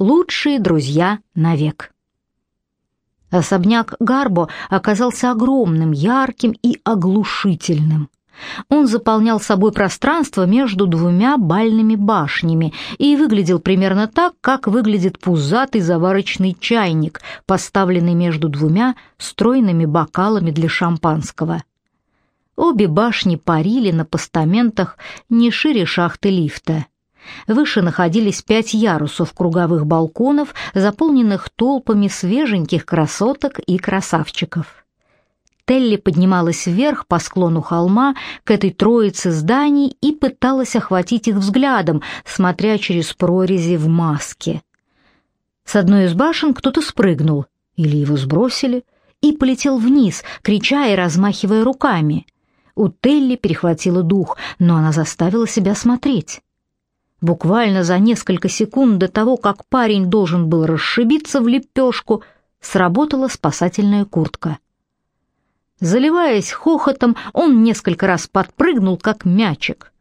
лучшие друзья навек. Особняк Гарбо оказался огромным, ярким и оглушительным. Он заполнял собой пространство между двумя бальными башнями и выглядел примерно так, как выглядит пузатый заварочный чайник, поставленный между двумя стройными бокалами для шампанского. Обе башни парили на постаментах не шире шахты лифта. Выше находились пять ярусов круговых балконов, заполненных толпами свеженьких красоток и красавчиков. Телли поднималась вверх по склону холма к этой троице зданий и пыталась охватить их взглядом, смотря через прорези в маске. С одной из башен кто-то спрыгнул, или его сбросили, и полетел вниз, крича и размахивая руками. У Телли перехватило дух, но она заставила себя смотреть. Буквально за несколько секунд до того, как парень должен был расшибиться в лепешку, сработала спасательная куртка. Заливаясь хохотом, он несколько раз подпрыгнул, как мячик.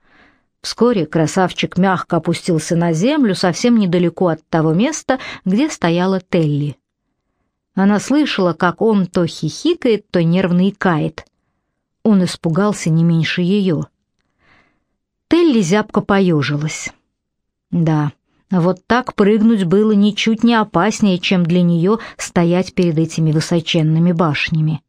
Вскоре красавчик мягко опустился на землю совсем недалеко от того места, где стояла Телли. Она слышала, как он то хихикает, то нервно икает. Он испугался не меньше ее. Телли зябко поежилась. Да, вот так прыгнуть было ничуть не опаснее, чем для нее стоять перед этими высоченными башнями.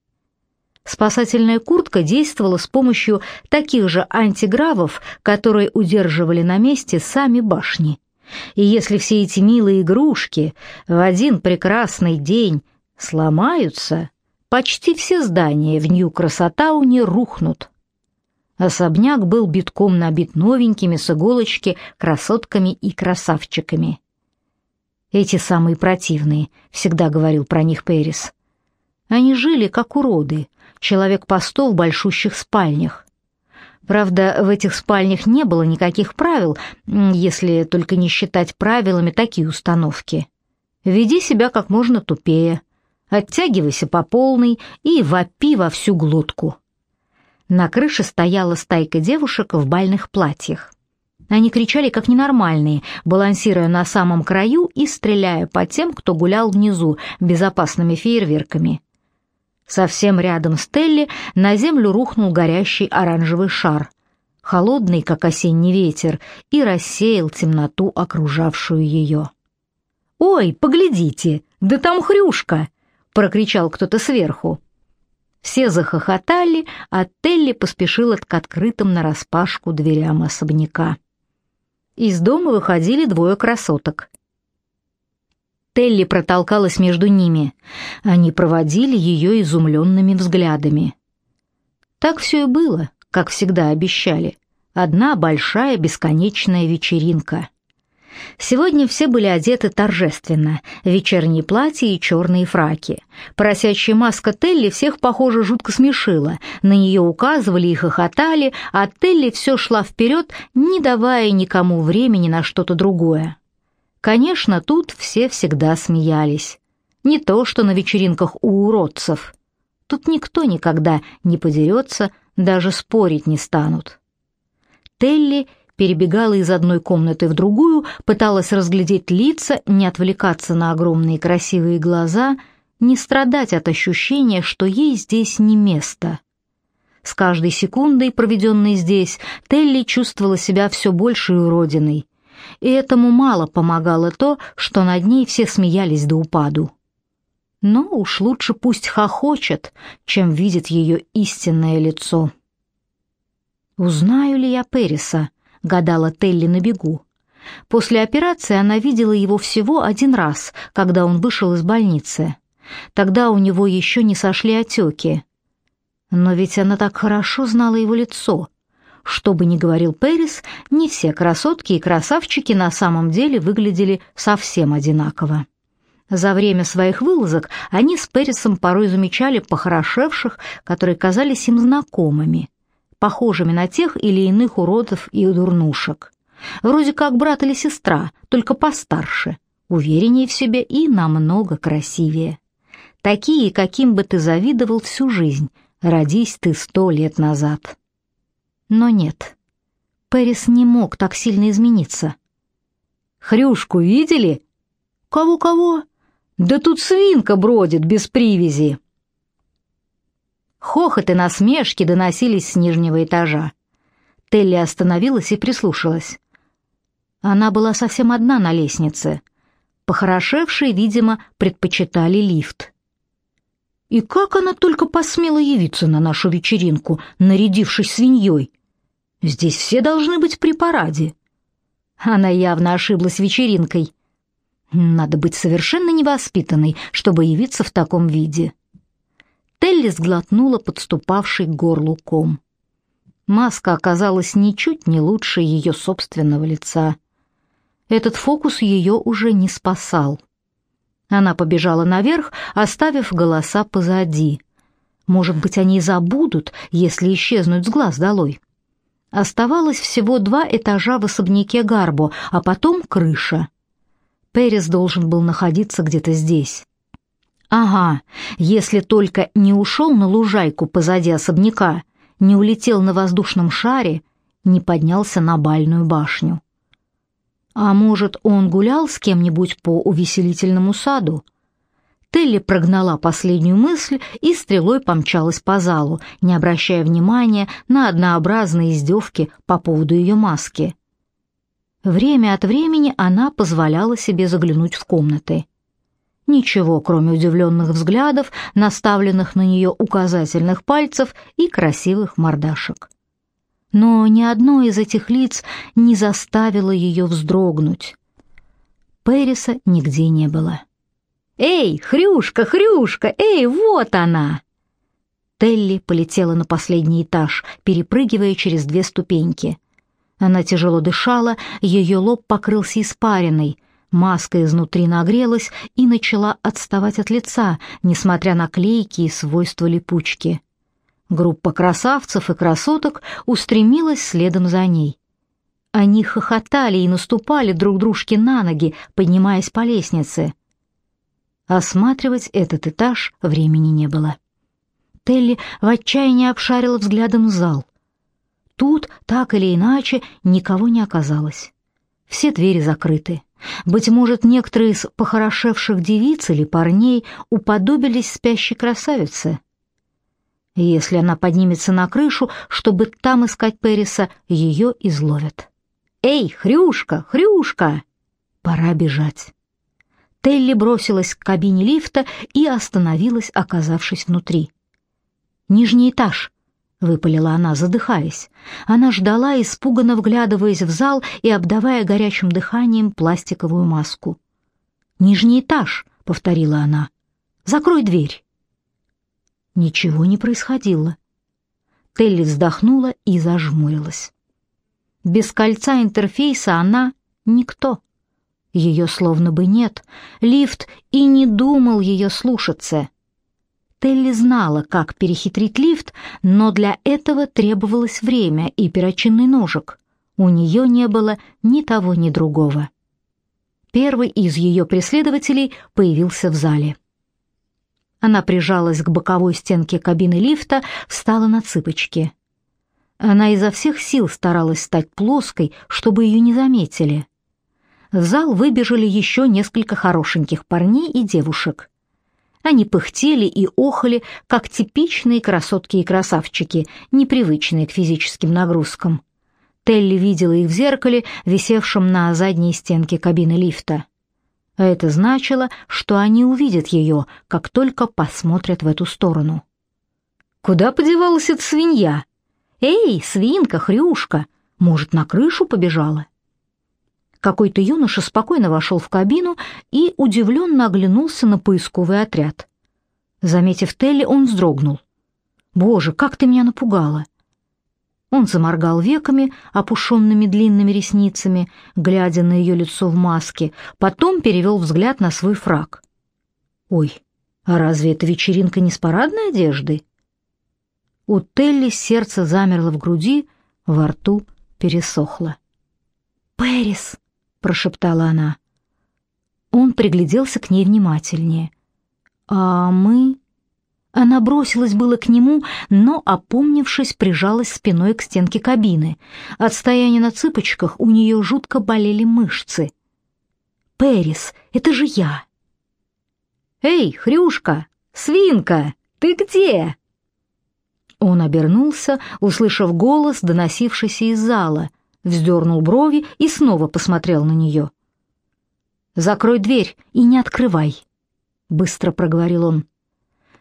Спасательная куртка действовала с помощью таких же антигравов, которые удерживали на месте сами башни. И если все эти милые игрушки в один прекрасный день сломаются, почти все здания в Нью-Красотауне рухнут. Особняк был битком набит новенькими с иголочки красотками и красавчиками. Эти самые противные, всегда говорил про них Перис. Они жили как уроды, человек по сто в большущих спальнях. Правда, в этих спальнях не было никаких правил, если только не считать правилами такие установки. Веди себя как можно тупее, оттягивайся по полной и вопи во всю глотку. На крыше стояла стайка девушек в бальных платьях. Они кричали как ненормальные, балансируя на самом краю и стреляя по тем, кто гулял внизу, безопасными фейерверками. Совсем рядом с Телли на землю рухнул горящий оранжевый шар, холодный, как осенний ветер, и рассеял темноту, окружавшую ее. «Ой, поглядите, да там хрюшка!» — прокричал кто-то сверху. Все захохотали, а Телли поспешила к открытым нараспашку дверям особняка. Из дома выходили двое красоток. Телли протолкалась между ними. Они проводили ее изумленными взглядами. Так все и было, как всегда обещали. Одна большая бесконечная вечеринка. Сегодня все были одеты торжественно, вечерние платья и черные фраки. Поросячья маска Телли всех, похоже, жутко смешила. На нее указывали и хохотали, а Телли все шла вперед, не давая никому времени на что-то другое. Конечно, тут все всегда смеялись. Не то, что на вечеринках у уродцев. Тут никто никогда не подерется, даже спорить не станут. Телли перебегала из одной комнаты в другую, пыталась разглядеть лица, не отвлекаться на огромные красивые глаза, не страдать от ощущения, что ей здесь не место. С каждой секундой, проведенной здесь, Телли чувствовала себя все большей уродиной. И этому мало помогало то, что над ней все смеялись до упаду. Но уж лучше пусть хохочет, чем видит ее истинное лицо. «Узнаю ли я Периса?» — гадала Телли на бегу. После операции она видела его всего один раз, когда он вышел из больницы. Тогда у него еще не сошли отеки. Но ведь она так хорошо знала его лицо. Что бы ни говорил Пэрис, не все красотки и красавчики на самом деле выглядели совсем одинаково. За время своих вылазок они с Пэрисом порой замечали похорошевших, которые казались им знакомыми похожими на тех или иных уродов и дурнушек. Вроде как брат или сестра, только постарше, увереннее в себе и намного красивее. Такие, каким бы ты завидовал всю жизнь, родись ты сто лет назад. Но нет, Пэрис не мог так сильно измениться. «Хрюшку видели?» Кого-кого? Да тут свинка бродит без привязи. Хохот и насмешки доносились с нижнего этажа. Телли остановилась и прислушалась. Она была совсем одна на лестнице. Похорошевшие, видимо, предпочитали лифт. И как она только посмела явиться на нашу вечеринку, нарядившись свиньей? Здесь все должны быть при параде. Она явно ошиблась вечеринкой. Надо быть совершенно невоспитанной, чтобы явиться в таком виде. Телли сглотнула подступавший к горлу ком. Маска оказалась ничуть не лучше ее собственного лица. Этот фокус ее уже не спасал. Она побежала наверх, оставив голоса позади. Может быть, они забудут, если исчезнуть с глаз долой. Оставалось всего два этажа в особняке Гарбо, а потом крыша. Перес должен был находиться где-то здесь. Ага, если только не ушел на лужайку позади особняка, не улетел на воздушном шаре, не поднялся на бальную башню. А может, он гулял с кем-нибудь по увеселительному саду? Телли прогнала последнюю мысль и стрелой помчалась по залу, не обращая внимания на однообразные издевки по поводу ее маски. Время от времени она позволяла себе заглянуть в комнаты. Ничего, кроме удивленных взглядов, наставленных на нее указательных пальцев и красивых мордашек но ни одно из этих лиц не заставило ее вздрогнуть. Периса нигде не было. «Эй, Хрюшка, Хрюшка, эй, вот она!» Телли полетела на последний этаж, перепрыгивая через две ступеньки. Она тяжело дышала, ее лоб покрылся испариной, маска изнутри нагрелась и начала отставать от лица, несмотря на клейкие свойства липучки. Группа красавцев и красоток устремилась следом за ней. Они хохотали и наступали друг дружке на ноги, поднимаясь по лестнице. Осматривать этот этаж времени не было. Телли в отчаянии обшарила взглядом зал. Тут, так или иначе, никого не оказалось. Все двери закрыты. Быть может, некоторые из похорошевших девиц или парней уподобились спящей красавице. Если она поднимется на крышу, чтобы там искать Периса, ее изловят. «Эй, Хрюшка, Хрюшка!» Пора бежать. Телли бросилась к кабине лифта и остановилась, оказавшись внутри. «Нижний этаж», — выпалила она, задыхаясь. Она ждала, испуганно вглядываясь в зал и обдавая горячим дыханием пластиковую маску. «Нижний этаж», — повторила она. «Закрой дверь». Ничего не происходило. Телли вздохнула и зажмурилась. Без кольца интерфейса она никто. Ее словно бы нет. Лифт и не думал ее слушаться. Телли знала, как перехитрить лифт, но для этого требовалось время и перочинный ножик. У нее не было ни того, ни другого. Первый из ее преследователей появился в зале. Она прижалась к боковой стенке кабины лифта, встала на цыпочки. Она изо всех сил старалась стать плоской, чтобы ее не заметили. В зал выбежали еще несколько хорошеньких парней и девушек. Они пыхтели и охали, как типичные красотки и красавчики, непривычные к физическим нагрузкам. Телли видела их в зеркале, висевшем на задней стенке кабины лифта. А это значило, что они увидят ее, как только посмотрят в эту сторону. Куда подевалась эта свинья? Эй, свинка, хрюшка, может, на крышу побежала? Какой-то юноша спокойно вошел в кабину и удивленно оглянулся на поисковый отряд. Заметив Телли, он вздрогнул. «Боже, как ты меня напугала!» Он заморгал веками, опушенными длинными ресницами, глядя на ее лицо в маске, потом перевел взгляд на свой фраг. «Ой, а разве эта вечеринка не с парадной одеждой?» У Телли сердце замерло в груди, во рту пересохло. «Пэрис!» — прошептала она. Он пригляделся к ней внимательнее. «А мы...» Она бросилась было к нему, но, опомнившись, прижалась спиной к стенке кабины. От стояния на цыпочках у нее жутко болели мышцы. Пэрис, это же я!» «Эй, хрюшка, свинка, ты где?» Он обернулся, услышав голос, доносившийся из зала, вздернул брови и снова посмотрел на нее. «Закрой дверь и не открывай», — быстро проговорил он.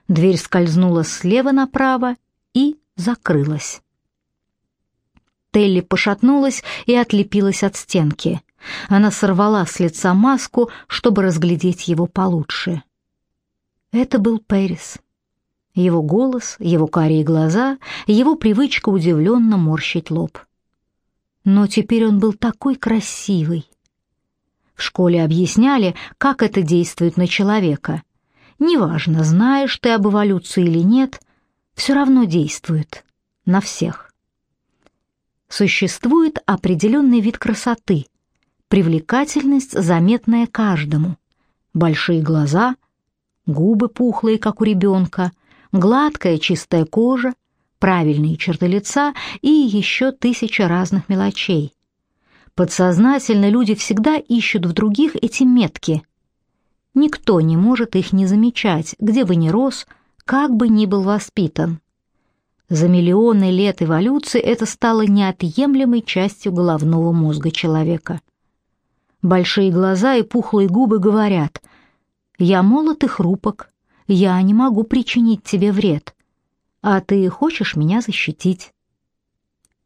Дверь скользнула слева направо и закрылась. Телли пошатнулась и отлепилась от стенки. Она сорвала с лица маску, чтобы разглядеть его получше. Это был Пэрис. Его голос, его карие глаза, его привычка удивленно морщить лоб. Но теперь он был такой красивый. В школе объясняли, как это действует на человека. Неважно, знаешь ты об эволюции или нет, все равно действует. На всех. Существует определенный вид красоты, привлекательность, заметная каждому. Большие глаза, губы пухлые, как у ребенка, гладкая чистая кожа, правильные черты лица и еще тысяча разных мелочей. Подсознательно люди всегда ищут в других эти метки. Никто не может их не замечать, где бы ни рос, как бы ни был воспитан. За миллионы лет эволюции это стало неотъемлемой частью головного мозга человека. Большие глаза и пухлые губы говорят «Я молод и хрупок, я не могу причинить тебе вред, а ты хочешь меня защитить».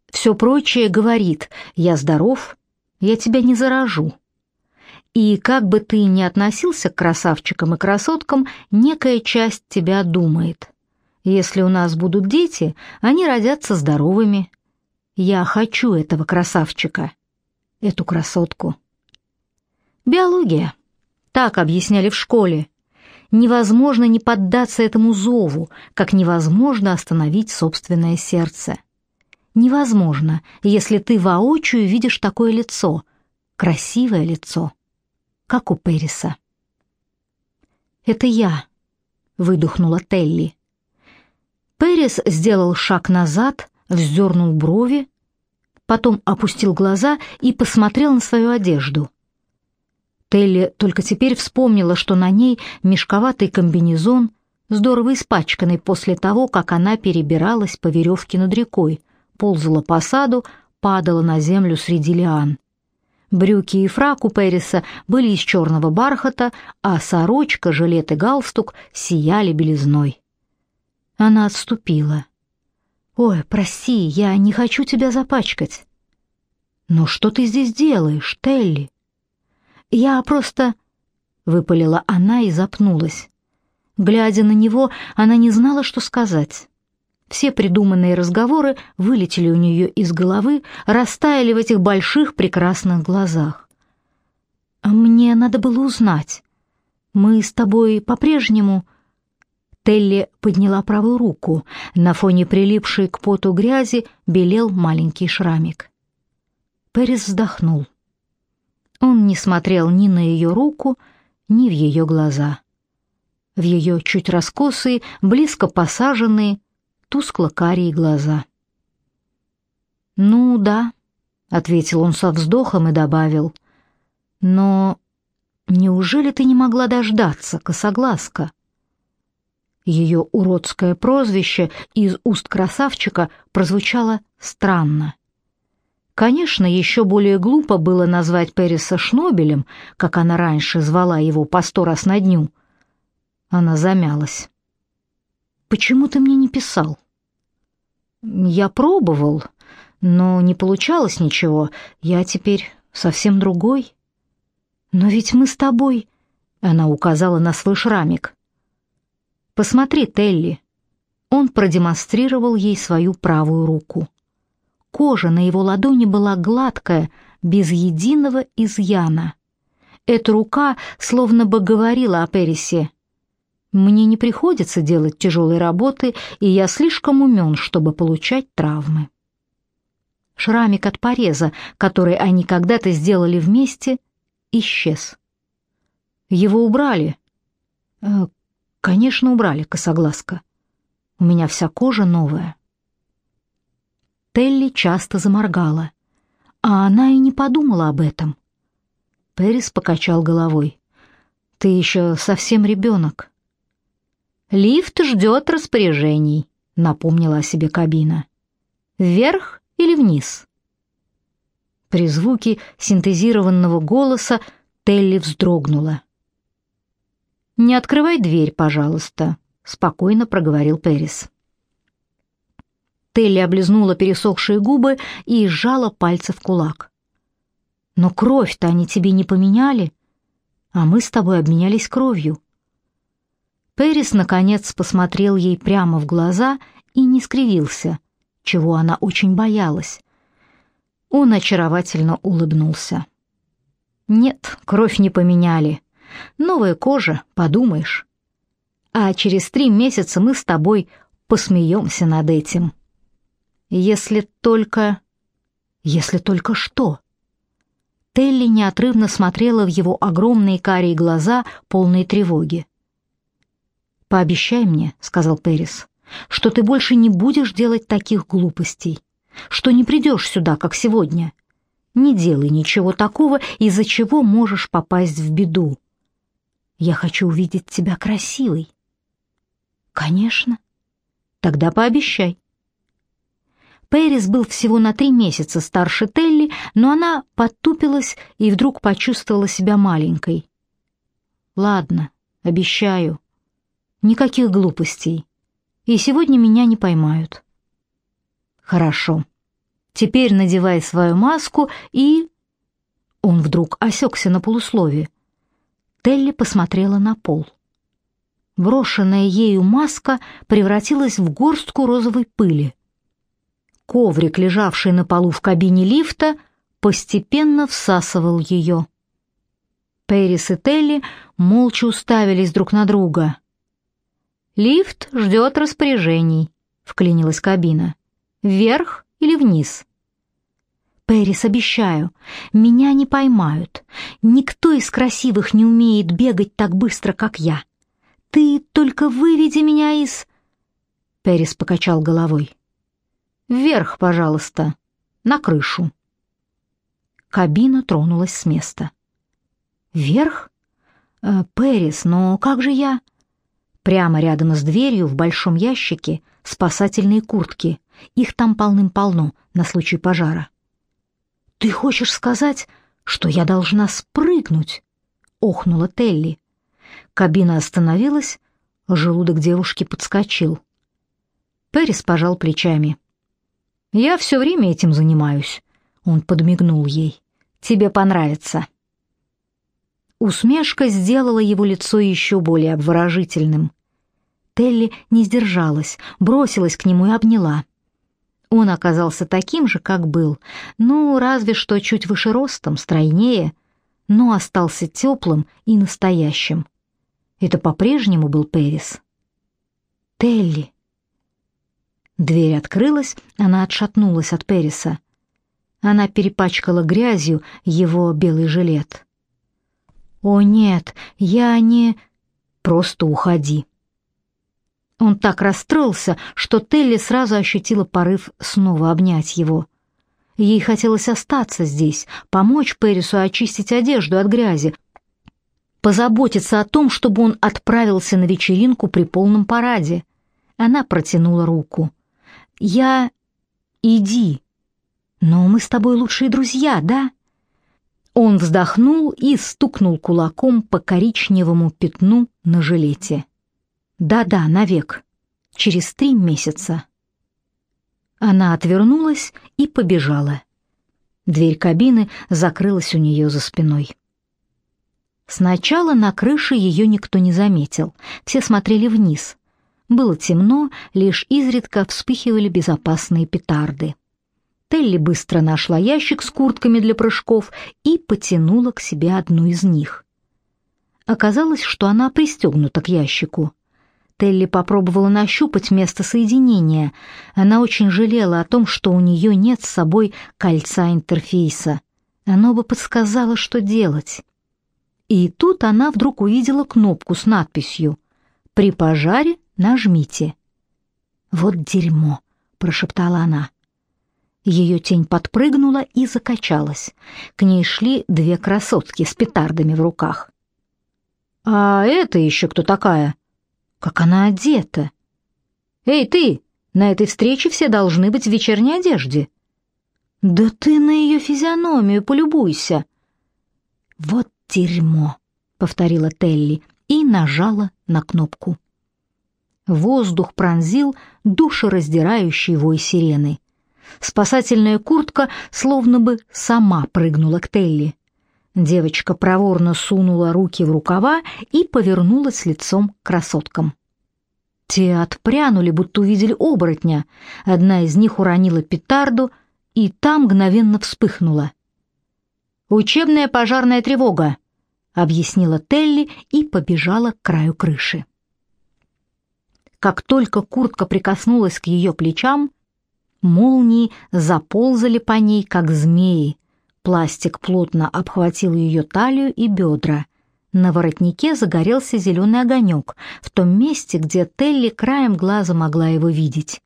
Все прочее говорит «Я здоров, я тебя не заражу». И как бы ты ни относился к красавчикам и красоткам, некая часть тебя думает. Если у нас будут дети, они родятся здоровыми. Я хочу этого красавчика, эту красотку. Биология. Так объясняли в школе. Невозможно не поддаться этому зову, как невозможно остановить собственное сердце. Невозможно, если ты воочию видишь такое лицо, красивое лицо, как у Периса. «Это я», — выдохнула Телли. Перес сделал шаг назад, вздернул брови, потом опустил глаза и посмотрел на свою одежду. Телли только теперь вспомнила, что на ней мешковатый комбинезон, здорово испачканный после того, как она перебиралась по веревке над рекой, ползала по саду, падала на землю среди лиан. Брюки и фрак у Переса были из черного бархата, а сорочка, жилет и галстук сияли белизной. Она отступила. «Ой, прости, я не хочу тебя запачкать». «Но что ты здесь делаешь, Телли?» «Я просто...» — выпалила она и запнулась. Глядя на него, она не знала, что сказать. Все придуманные разговоры вылетели у нее из головы, растаяли в этих больших прекрасных глазах. «А мне надо было узнать. Мы с тобой по-прежнему...» Телли подняла правую руку. На фоне прилипшей к поту грязи белел маленький шрамик. Перес вздохнул. Он не смотрел ни на ее руку, ни в ее глаза. В ее чуть раскосые, близко посаженные, тускло-карие глаза. «Ну да», — ответил он со вздохом и добавил, — «но неужели ты не могла дождаться, косоглазка?» Ее уродское прозвище из уст красавчика прозвучало странно. Конечно, еще более глупо было назвать Переса Шнобелем, как она раньше звала его по сто раз на дню. Она замялась. «Почему ты мне не писал?» «Я пробовал, но не получалось ничего. Я теперь совсем другой». «Но ведь мы с тобой...» — она указала на свой шрамик. «Посмотри, Телли». Он продемонстрировал ей свою правую руку. Кожа на его ладони была гладкая, без единого изъяна. Эта рука словно бы говорила о Перисе. «Мне не приходится делать тяжелой работы, и я слишком умен, чтобы получать травмы». Шрамик от пореза, который они когда-то сделали вместе, исчез. Его убрали. Э, конечно, убрали, косоглазка. У меня вся кожа новая. Телли часто заморгала, а она и не подумала об этом. Пэрис покачал головой. «Ты еще совсем ребенок». «Лифт ждет распоряжений», — напомнила о себе кабина. «Вверх или вниз?» При звуке синтезированного голоса Телли вздрогнула. «Не открывай дверь, пожалуйста», — спокойно проговорил Пэрис. Телли облизнула пересохшие губы и сжала пальцы в кулак. «Но кровь-то они тебе не поменяли, а мы с тобой обменялись кровью». Пэрис, наконец, посмотрел ей прямо в глаза и не скривился, чего она очень боялась. Он очаровательно улыбнулся. «Нет, кровь не поменяли. Новая кожа, подумаешь. А через три месяца мы с тобой посмеемся над этим». Если только... Если только что? Телли неотрывно смотрела в его огромные карие глаза, полные тревоги. «Пообещай мне», — сказал Перис, — «что ты больше не будешь делать таких глупостей, что не придешь сюда, как сегодня. Не делай ничего такого, из-за чего можешь попасть в беду. Я хочу увидеть тебя красивой». «Конечно. Тогда пообещай». Пэрис был всего на три месяца старше Телли, но она подтупилась и вдруг почувствовала себя маленькой. «Ладно, обещаю. Никаких глупостей. И сегодня меня не поймают». «Хорошо. Теперь надевай свою маску и...» Он вдруг осекся на полуслове. Телли посмотрела на пол. Брошенная ею маска превратилась в горстку розовой пыли коврик, лежавший на полу в кабине лифта, постепенно всасывал ее. Пэрис и Телли молча уставились друг на друга. «Лифт ждет распоряжений», — вклинилась кабина. «Вверх или вниз?» «Пэрис, обещаю, меня не поймают. Никто из красивых не умеет бегать так быстро, как я. Ты только выведи меня из...» Пэрис покачал головой. Вверх, пожалуйста, на крышу. Кабина тронулась с места. Вверх? Э, Пэрис, но как же я? Прямо рядом с дверью в большом ящике спасательные куртки. Их там полным-полно на случай пожара. Ты хочешь сказать, что я должна спрыгнуть? охнула Телли. Кабина остановилась, желудок девушки подскочил. Пэрис пожал плечами. Я все время этим занимаюсь. Он подмигнул ей. Тебе понравится. Усмешка сделала его лицо еще более обворожительным. Телли не сдержалась, бросилась к нему и обняла. Он оказался таким же, как был, ну, разве что чуть выше ростом, стройнее, но остался теплым и настоящим. Это по-прежнему был Перис. «Телли», Дверь открылась, она отшатнулась от Периса. Она перепачкала грязью его белый жилет. «О нет, я не...» «Просто уходи». Он так расстроился, что Телли сразу ощутила порыв снова обнять его. Ей хотелось остаться здесь, помочь Перису очистить одежду от грязи, позаботиться о том, чтобы он отправился на вечеринку при полном параде. Она протянула руку. Я... Иди. Но мы с тобой лучшие друзья, да? Он вздохнул и стукнул кулаком по коричневому пятну на жилете. Да-да, навек. Через три месяца. Она отвернулась и побежала. Дверь кабины закрылась у нее за спиной. Сначала на крыше ее никто не заметил. Все смотрели вниз. Было темно, лишь изредка вспыхивали безопасные петарды. Телли быстро нашла ящик с куртками для прыжков и потянула к себе одну из них. Оказалось, что она пристегнута к ящику. Телли попробовала нащупать место соединения. Она очень жалела о том, что у нее нет с собой кольца интерфейса. Оно бы подсказало, что делать. И тут она вдруг увидела кнопку с надписью «При пожаре Нажмите. Вот дерьмо, прошептала она. Ее тень подпрыгнула и закачалась. К ней шли две красотки с петардами в руках. «А это еще кто такая? Как она одета?» «Эй, ты! На этой встрече все должны быть в вечерней одежде». «Да ты на ее физиономию полюбуйся!» «Вот дерьмо!» — повторила Телли и нажала на кнопку. Воздух пронзил душераздирающий вой сирены. Спасательная куртка словно бы сама прыгнула к Телли. Девочка проворно сунула руки в рукава и повернулась лицом к красоткам. Те отпрянули, будто увидели оборотня. Одна из них уронила петарду, и та мгновенно вспыхнула. «Учебная пожарная тревога», — объяснила Телли и побежала к краю крыши. Как только куртка прикоснулась к ее плечам, молнии заползали по ней, как змеи. Пластик плотно обхватил ее талию и бедра. На воротнике загорелся зеленый огонек, в том месте, где Телли краем глаза могла его видеть.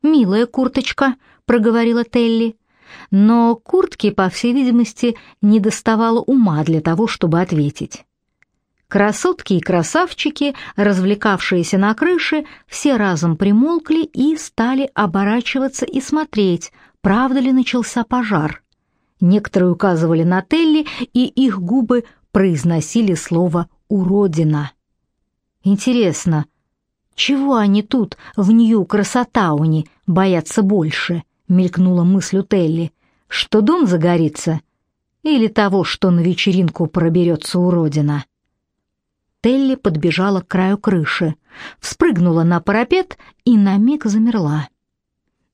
«Милая курточка», — проговорила Телли. Но куртке, по всей видимости, не доставало ума для того, чтобы ответить. Красотки и красавчики, развлекавшиеся на крыше, все разом примолкли и стали оборачиваться и смотреть, правда ли начался пожар. Некоторые указывали на Телли, и их губы произносили слово «уродина». Интересно, чего они тут, в Нью-Красотауне, боятся больше? Мелькнула мысль у Телли. Что дом загорится? Или того, что на вечеринку проберется уродина? Телли подбежала к краю крыши, вспрыгнула на парапет и на миг замерла.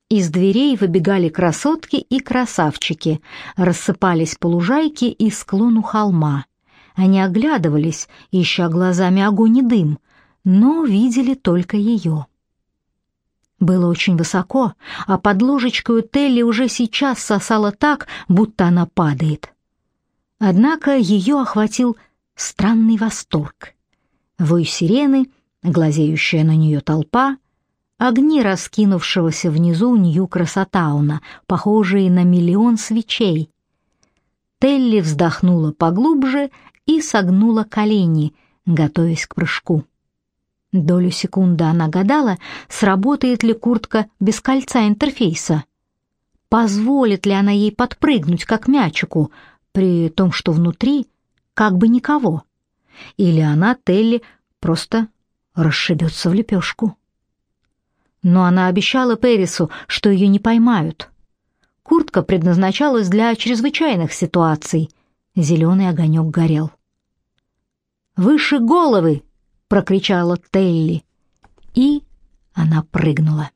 Из дверей выбегали красотки и красавчики, рассыпались по лужайке и склону холма. Они оглядывались, ища глазами огонь и дым, но видели только ее. Было очень высоко, а под ложечкой у Телли уже сейчас сосало так, будто она падает. Однако ее охватил странный восторг. Вой сирены, глазеющая на нее толпа — огни раскинувшегося внизу Нью-Красотауна, похожие на миллион свечей. Телли вздохнула поглубже и согнула колени, готовясь к прыжку. Долю секунды она гадала, сработает ли куртка без кольца интерфейса. Позволит ли она ей подпрыгнуть, как мячику, при том, что внутри как бы никого. Или она, Телли, просто расшибется в лепешку но она обещала Перису, что ее не поймают. Куртка предназначалась для чрезвычайных ситуаций. Зеленый огонек горел. «Выше головы!» — прокричала Телли. И она прыгнула.